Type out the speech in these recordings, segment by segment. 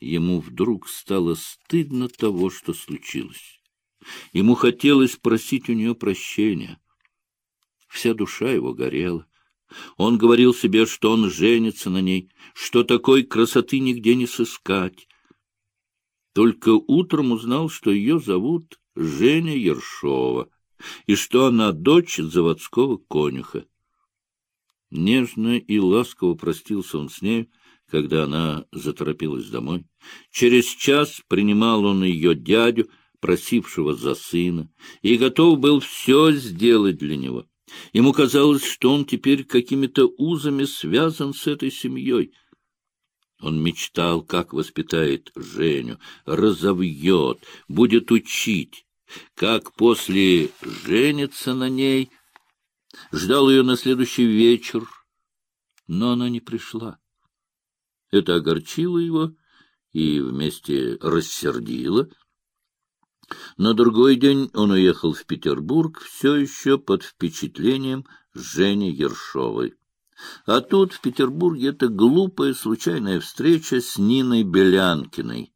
Ему вдруг стало стыдно того, что случилось. Ему хотелось просить у нее прощения. Вся душа его горела. Он говорил себе, что он женится на ней, что такой красоты нигде не сыскать. Только утром узнал, что ее зовут Женя Ершова, и что она дочь заводского конюха. Нежно и ласково простился он с ней, когда она заторопилась домой. Через час принимал он ее дядю, просившего за сына, и готов был все сделать для него. Ему казалось, что он теперь какими-то узами связан с этой семьей. Он мечтал, как воспитает Женю, разовьет, будет учить, как после женится на ней. Ждал ее на следующий вечер, но она не пришла. Это огорчило его и вместе рассердило — на другой день он уехал в Петербург все еще под впечатлением Жени Ершовой. А тут, в Петербурге, эта глупая случайная встреча с Ниной Белянкиной.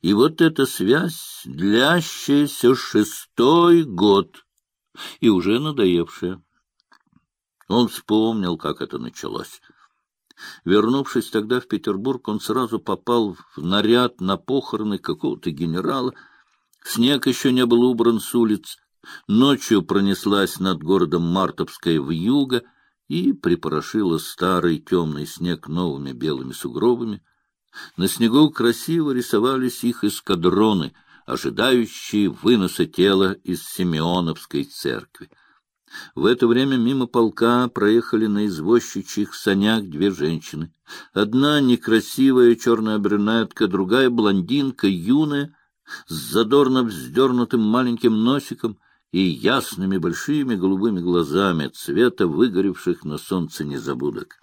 И вот эта связь, длящаяся шестой год, и уже надоевшая. Он вспомнил, как это началось. Вернувшись тогда в Петербург, он сразу попал в наряд на похороны какого-то генерала — Снег еще не был убран с улиц. Ночью пронеслась над городом Мартовская вьюга и припорошила старый темный снег новыми белыми сугробами. На снегу красиво рисовались их эскадроны, ожидающие выноса тела из Симеоновской церкви. В это время мимо полка проехали на извозчичьих санях две женщины. Одна некрасивая черная брюнетка, другая блондинка, юная, с задорно вздернутым маленьким носиком и ясными большими голубыми глазами цвета выгоревших на солнце незабудок.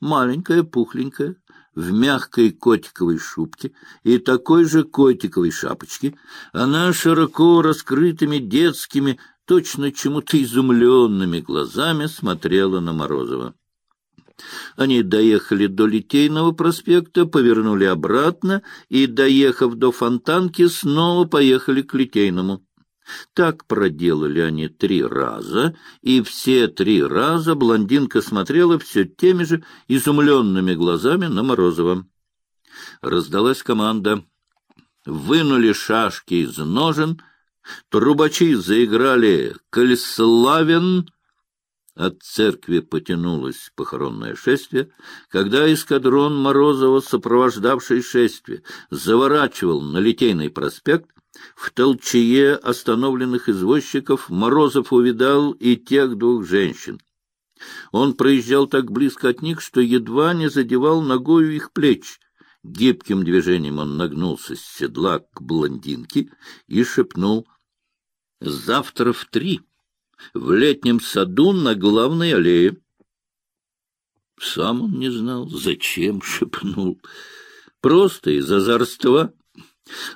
Маленькая, пухленькая, в мягкой котиковой шубке и такой же котиковой шапочке, она широко раскрытыми детскими, точно чему-то изумленными глазами смотрела на Морозова. Они доехали до Литейного проспекта, повернули обратно и, доехав до Фонтанки, снова поехали к Литейному. Так проделали они три раза, и все три раза блондинка смотрела все теми же изумленными глазами на Морозова. Раздалась команда. Вынули шашки из ножен, трубачи заиграли «Кольславен», от церкви потянулось похоронное шествие, когда эскадрон Морозова, сопровождавший шествие, заворачивал на Литейный проспект, в толчее остановленных извозчиков Морозов увидал и тех двух женщин. Он проезжал так близко от них, что едва не задевал ногою их плеч. Гибким движением он нагнулся с седла к блондинке и шепнул «Завтра в три» в летнем саду на главной аллее. Сам он не знал, зачем шепнул. Просто из озорства.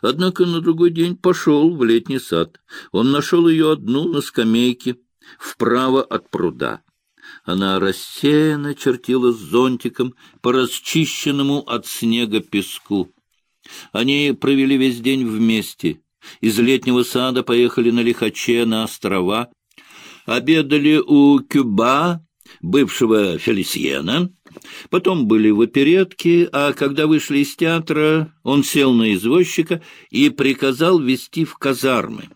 Однако на другой день пошел в летний сад. Он нашел ее одну на скамейке, вправо от пруда. Она рассеянно чертила зонтиком по расчищенному от снега песку. Они провели весь день вместе. Из летнего сада поехали на Лихаче на острова, обедали у Кюба, бывшего Фелисьена, потом были в оперетке, а когда вышли из театра, он сел на извозчика и приказал вести в казармы.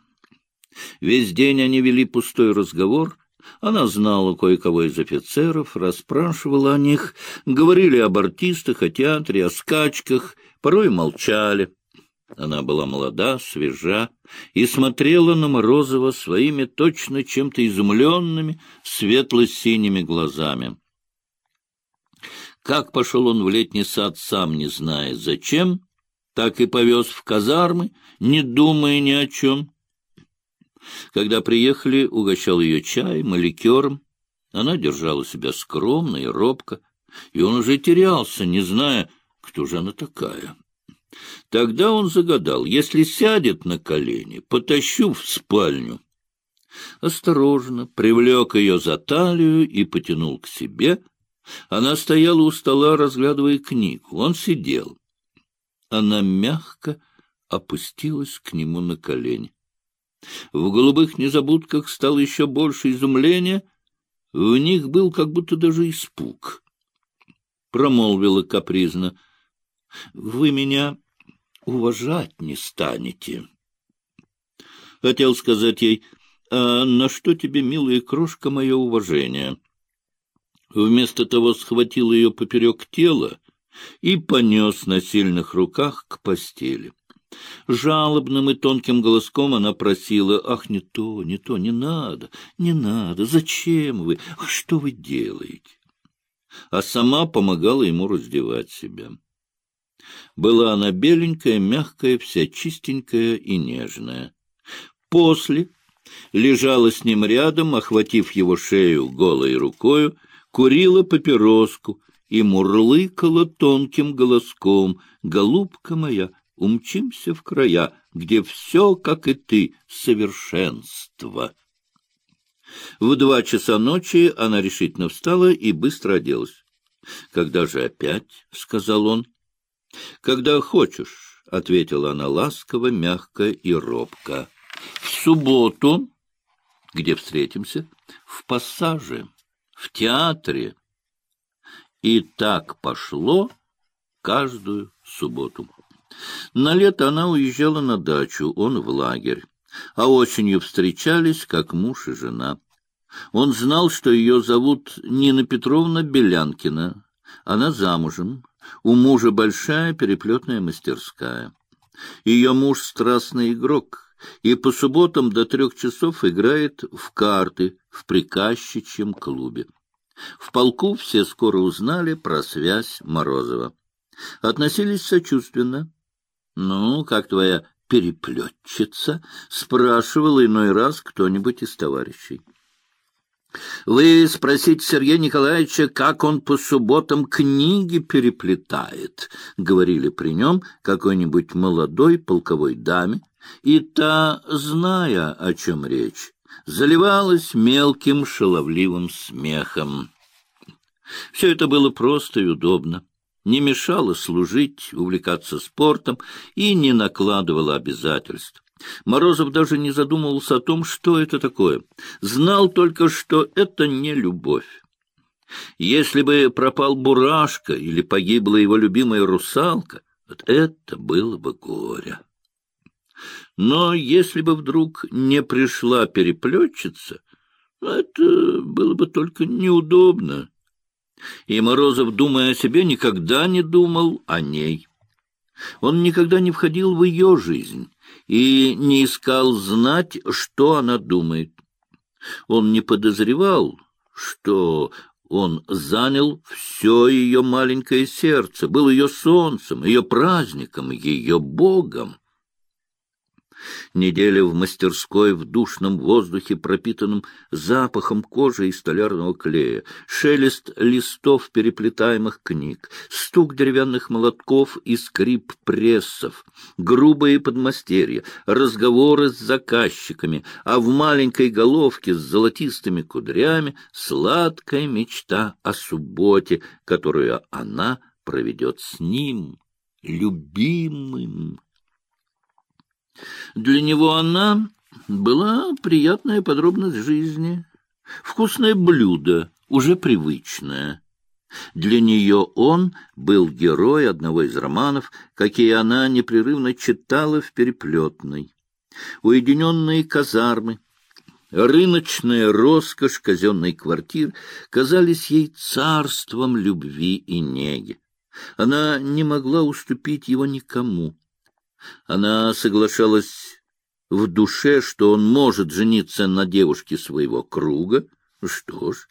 Весь день они вели пустой разговор, она знала кое-кого из офицеров, расспрашивала о них, говорили об артистах, о театре, о скачках, порой молчали. Она была молода, свежа и смотрела на Морозова своими точно чем-то изумленными светло-синими глазами. Как пошел он в летний сад, сам не зная зачем, так и повез в казармы, не думая ни о чем. Когда приехали, угощал ее чаем и ликером. Она держала себя скромно и робко, и он уже терялся, не зная, кто же она такая. Тогда он загадал, если сядет на колени, потащу в спальню. Осторожно привлек ее за талию и потянул к себе. Она стояла у стола, разглядывая книгу. Он сидел. Она мягко опустилась к нему на колени. В голубых незабудках стало еще больше изумления, в них был как будто даже испуг. Промолвила капризно, — Вы меня уважать не станете. Хотел сказать ей, а на что тебе, милая крошка, мое уважение? Вместо того схватил ее поперек тела и понес на сильных руках к постели. Жалобным и тонким голоском она просила, «Ах, не то, не то, не надо, не надо, зачем вы, ах, что вы делаете?» А сама помогала ему раздевать себя. Была она беленькая, мягкая, вся чистенькая и нежная. После лежала с ним рядом, охватив его шею голой рукою, курила папироску и мурлыкала тонким голоском «Голубка моя, умчимся в края, где все, как и ты, совершенство». В два часа ночи она решительно встала и быстро оделась. — Когда же опять? — сказал он. — Когда хочешь, — ответила она ласково, мягко и робко. — В субботу. — Где встретимся? — В пассаже, в театре. И так пошло каждую субботу. На лето она уезжала на дачу, он в лагерь, а осенью встречались, как муж и жена. Он знал, что ее зовут Нина Петровна Белянкина. Она замужем, у мужа большая переплетная мастерская. Ее муж страстный игрок, и по субботам до трех часов играет в карты в приказчичьем клубе. В полку все скоро узнали про связь Морозова. Относились сочувственно. «Ну, как твоя переплетчица?» — спрашивал иной раз кто-нибудь из товарищей. Вы спросите Сергея Николаевича, как он по субботам книги переплетает, — говорили при нем какой-нибудь молодой полковой даме, и та, зная, о чем речь, заливалась мелким шаловливым смехом. Все это было просто и удобно, не мешало служить, увлекаться спортом и не накладывало обязательств. Морозов даже не задумывался о том, что это такое. Знал только, что это не любовь. Если бы пропал Бурашка или погибла его любимая русалка, вот это было бы горе. Но если бы вдруг не пришла переплетчица, это было бы только неудобно. И Морозов, думая о себе, никогда не думал о ней. Он никогда не входил в ее жизнь и не искал знать, что она думает. Он не подозревал, что он занял все ее маленькое сердце, был ее солнцем, ее праздником, ее богом. Неделя в мастерской в душном воздухе, пропитанном запахом кожи и столярного клея, шелест листов переплетаемых книг, стук деревянных молотков и скрип прессов, грубые подмастерья, разговоры с заказчиками, а в маленькой головке с золотистыми кудрями сладкая мечта о субботе, которую она проведет с ним, любимым. Для него она была приятная подробность жизни, вкусное блюдо, уже привычное. Для нее он был герой одного из романов, какие она непрерывно читала в переплетной. Уединенные казармы, рыночная роскошь казенной квартир казались ей царством любви и неги. Она не могла уступить его никому. Она соглашалась в душе, что он может жениться на девушке своего круга. Что ж,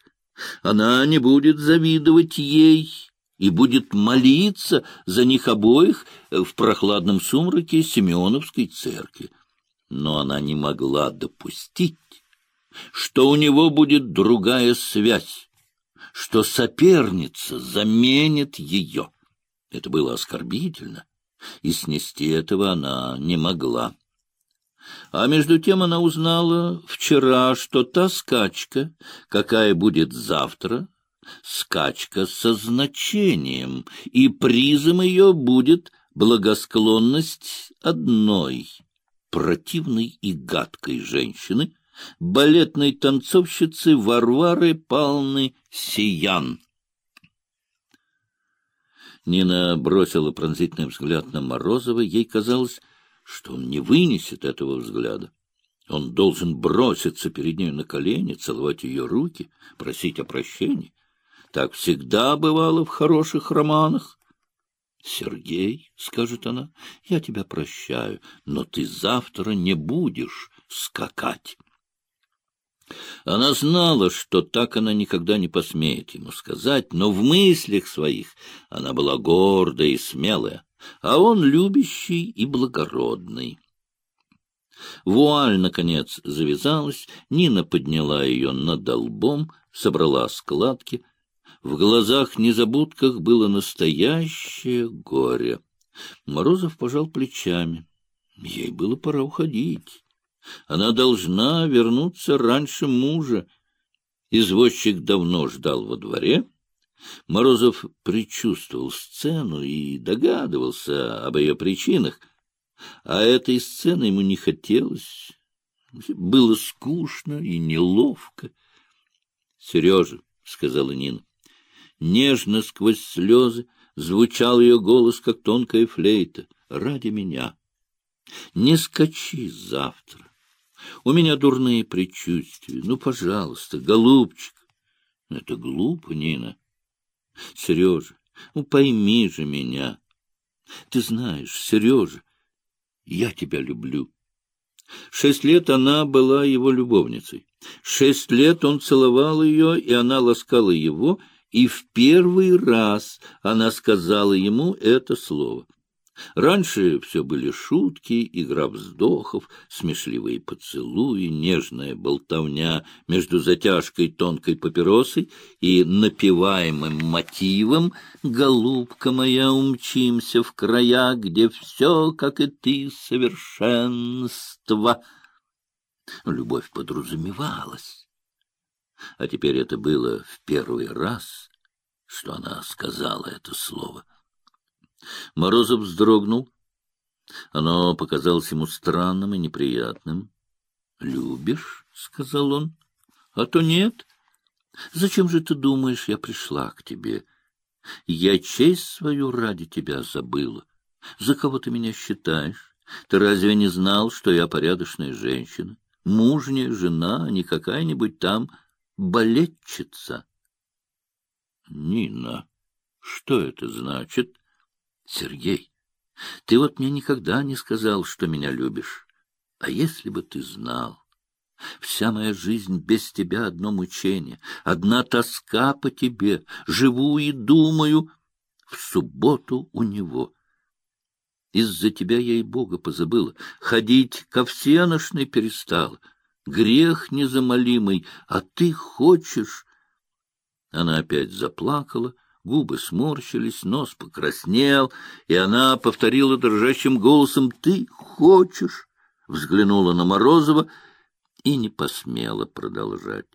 она не будет завидовать ей и будет молиться за них обоих в прохладном сумраке Симеоновской церкви. Но она не могла допустить, что у него будет другая связь, что соперница заменит ее. Это было оскорбительно и снести этого она не могла. А между тем она узнала вчера, что та скачка, какая будет завтра, скачка со значением, и призом ее будет благосклонность одной противной и гадкой женщины, балетной танцовщицы Варвары Павловны Сиян. Нина бросила пронзительный взгляд на Морозова. Ей казалось, что он не вынесет этого взгляда. Он должен броситься перед ней на колени, целовать ее руки, просить о прощении. Так всегда бывало в хороших романах. — Сергей, — скажет она, — я тебя прощаю, но ты завтра не будешь скакать. Она знала, что так она никогда не посмеет ему сказать, но в мыслях своих она была гордая и смелая, а он любящий и благородный. Вуаль, наконец, завязалась, Нина подняла ее над долбом, собрала складки. В глазах-незабудках было настоящее горе. Морозов пожал плечами. Ей было пора уходить. Она должна вернуться раньше мужа. Извозчик давно ждал во дворе. Морозов предчувствовал сцену и догадывался об ее причинах. А этой сцены ему не хотелось. Было скучно и неловко. — Сережа, — сказала Нина, — нежно сквозь слезы звучал ее голос, как тонкая флейта. — Ради меня. Не скачи завтра. У меня дурные предчувствия. Ну, пожалуйста, голубчик. Это глупо, Нина. Сережа, ну пойми же меня. Ты знаешь, Сережа, я тебя люблю. Шесть лет она была его любовницей. Шесть лет он целовал ее, и она ласкала его, и в первый раз она сказала ему это слово — Раньше все были шутки, игра вздохов, смешливые поцелуи, нежная болтовня между затяжкой тонкой папиросой и напеваемым мотивом «Голубка моя, умчимся в края, где все, как и ты, совершенство». Любовь подразумевалась. А теперь это было в первый раз, что она сказала это слово. Морозов вздрогнул. Оно показалось ему странным и неприятным. — Любишь? — сказал он. — А то нет. Зачем же ты думаешь, я пришла к тебе? Я честь свою ради тебя забыла. За кого ты меня считаешь? Ты разве не знал, что я порядочная женщина? Мужняя жена, а не какая-нибудь там балетчица? — Нина, что это значит? Сергей, ты вот мне никогда не сказал, что меня любишь. А если бы ты знал? Вся моя жизнь без тебя одно мучение, одна тоска по тебе. Живу и думаю в субботу у него. Из-за тебя я и Бога позабыла, ходить ко всеношной перестала. Грех незамолимый, а ты хочешь... Она опять заплакала, Губы сморщились, нос покраснел, и она повторила дрожащим голосом «Ты хочешь?» Взглянула на Морозова и не посмела продолжать.